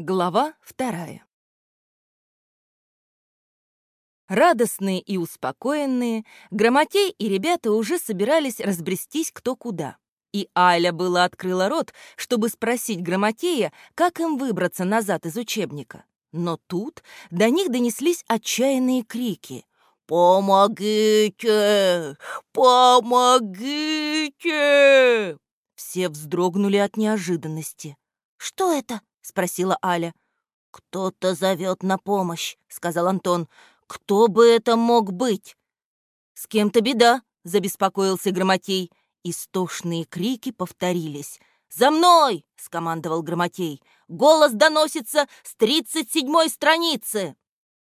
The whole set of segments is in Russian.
Глава вторая Радостные и успокоенные, Грамотей и ребята уже собирались разбрестись кто куда. И Аля была открыла рот, чтобы спросить Грамотея, как им выбраться назад из учебника. Но тут до них донеслись отчаянные крики. «Помогите! Помогите!» Все вздрогнули от неожиданности. «Что это?» — спросила Аля. «Кто-то зовет на помощь», — сказал Антон. «Кто бы это мог быть?» «С кем-то беда», — забеспокоился Громотей. Истошные крики повторились. «За мной!» — скомандовал Громотей. «Голос доносится с тридцать седьмой страницы!»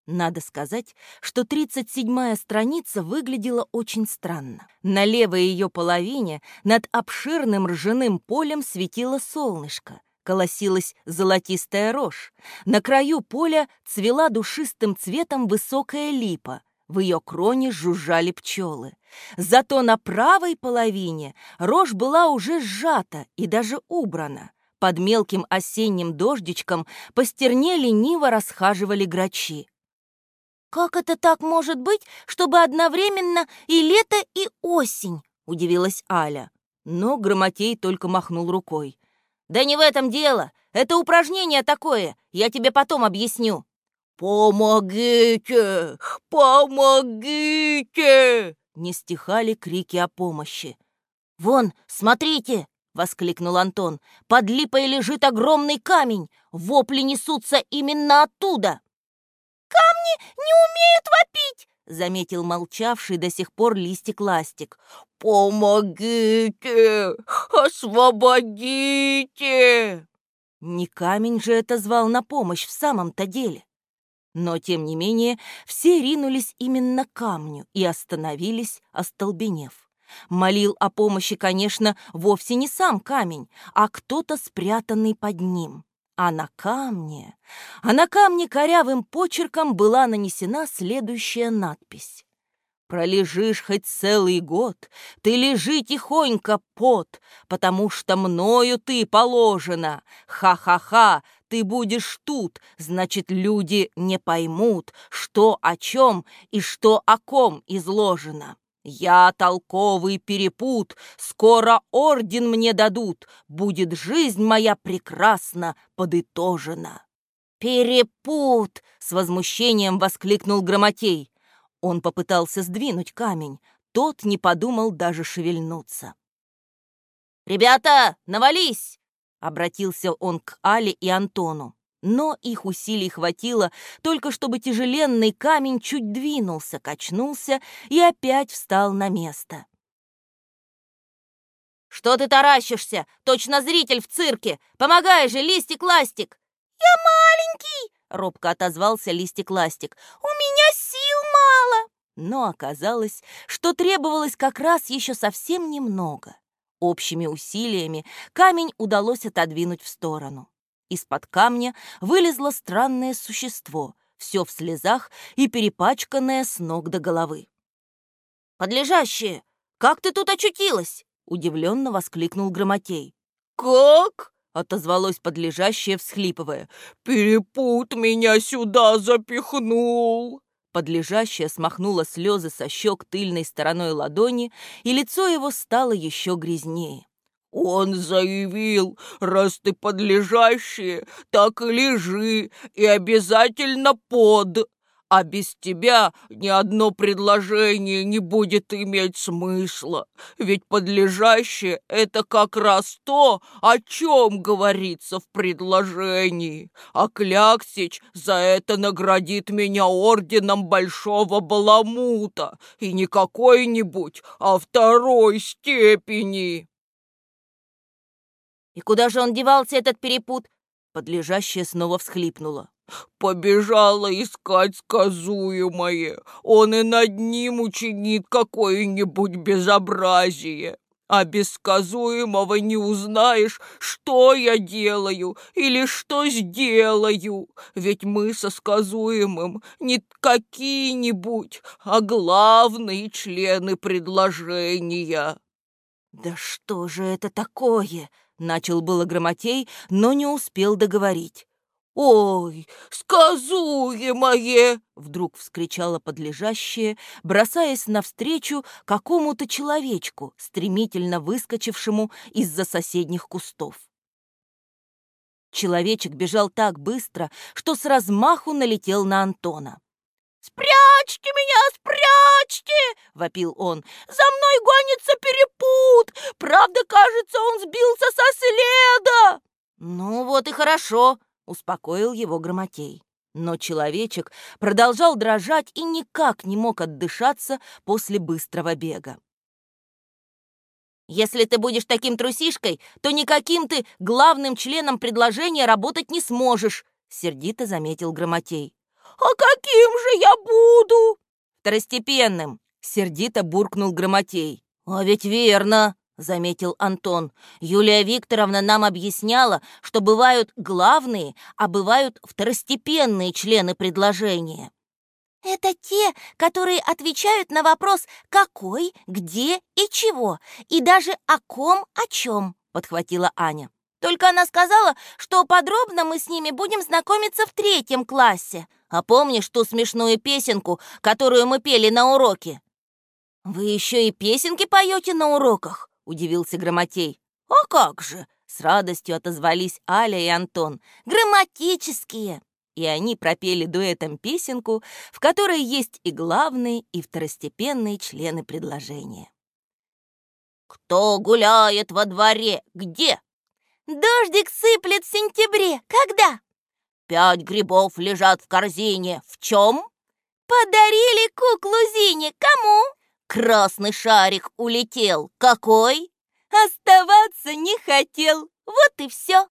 Надо сказать, что 37-я страница выглядела очень странно. На левой ее половине над обширным ржаным полем светило солнышко, колосилась золотистая рожь. На краю поля цвела душистым цветом высокая липа, в ее кроне жужжали пчелы. Зато на правой половине рожь была уже сжата и даже убрана. Под мелким осенним дождичком по стерне лениво расхаживали грачи. «Как это так может быть, чтобы одновременно и лето, и осень?» — удивилась Аля. Но Громотей только махнул рукой. «Да не в этом дело. Это упражнение такое. Я тебе потом объясню». «Помогите! Помогите!» Не стихали крики о помощи. «Вон, смотрите!» — воскликнул Антон. «Под липой лежит огромный камень. Вопли несутся именно оттуда!» «Камни не умеют вопить!» — заметил молчавший до сих пор листик-ластик. «Помогите! Освободите!» Не камень же это звал на помощь в самом-то деле. Но, тем не менее, все ринулись именно к камню и остановились, остолбенев. Молил о помощи, конечно, вовсе не сам камень, а кто-то спрятанный под ним. А на камне, а на камне корявым почерком была нанесена следующая надпись. Пролежишь хоть целый год, ты лежи тихонько, пот, потому что мною ты положена. Ха-ха-ха, ты будешь тут, значит, люди не поймут, что о чем и что о ком изложено. Я толковый перепут, скоро орден мне дадут, будет жизнь моя прекрасно подытожена. «Перепут!» — с возмущением воскликнул Громотей. Он попытался сдвинуть камень, тот не подумал даже шевельнуться. «Ребята, навались!» — обратился он к Але и Антону но их усилий хватило только чтобы тяжеленный камень чуть двинулся, качнулся и опять встал на место. «Что ты таращишься? Точно зритель в цирке! Помогай же, листик-ластик!» «Я маленький!» — робко отозвался листик-ластик. «У меня сил мало!» Но оказалось, что требовалось как раз еще совсем немного. Общими усилиями камень удалось отодвинуть в сторону. Из-под камня вылезло странное существо, все в слезах и перепачканное с ног до головы. «Подлежащее! Как ты тут очутилась?» — удивленно воскликнул Громотей. «Как?» — отозвалось подлежащее, всхлипывая. «Перепут меня сюда запихнул!» Подлежащее смахнуло слезы со щек тыльной стороной ладони, и лицо его стало еще грязнее. Он заявил, раз ты подлежащие, так и лежи, и обязательно под. А без тебя ни одно предложение не будет иметь смысла, ведь подлежащее — это как раз то, о чем говорится в предложении. А Кляксич за это наградит меня орденом Большого Баламута, и не какой-нибудь, а второй степени. «И куда же он девался, этот перепут?» Подлежащая снова всхлипнула. «Побежала искать сказуемое. Он и над ним учинит какое-нибудь безобразие. А без сказуемого не узнаешь, что я делаю или что сделаю. Ведь мы со сказуемым не какие-нибудь, а главные члены предложения». «Да что же это такое?» Начал было Громотей, но не успел договорить. «Ой, сказуемое!» — вдруг вскричала подлежащая, бросаясь навстречу какому-то человечку, стремительно выскочившему из-за соседних кустов. Человечек бежал так быстро, что с размаху налетел на Антона. «Спрячьте меня, спрячьте!» — вопил он. «За мной гонится перепут! Правда, кажется, он сбился со следа!» «Ну вот и хорошо!» — успокоил его Громотей. Но человечек продолжал дрожать и никак не мог отдышаться после быстрого бега. «Если ты будешь таким трусишкой, то никаким ты главным членом предложения работать не сможешь», — сердито заметил Громотей. «А каким же я буду?» «Второстепенным», — сердито буркнул Громотей. «А ведь верно», — заметил Антон. «Юлия Викторовна нам объясняла, что бывают главные, а бывают второстепенные члены предложения». «Это те, которые отвечают на вопрос «какой», «где» и «чего», и даже «о ком», «о чем», — подхватила Аня. «Только она сказала, что подробно мы с ними будем знакомиться в третьем классе. А помнишь ту смешную песенку, которую мы пели на уроке?» «Вы еще и песенки поете на уроках?» — удивился Громотей. «А как же!» — с радостью отозвались Аля и Антон. «Грамматические!» И они пропели дуэтом песенку, в которой есть и главные, и второстепенные члены предложения. «Кто гуляет во дворе? Где?» «Дождик сыплет в сентябре. Когда?» «Пять грибов лежат в корзине. В чем?» «Подарили куклу Зине. Кому?» Красный шарик улетел. Какой? Оставаться не хотел. Вот и все.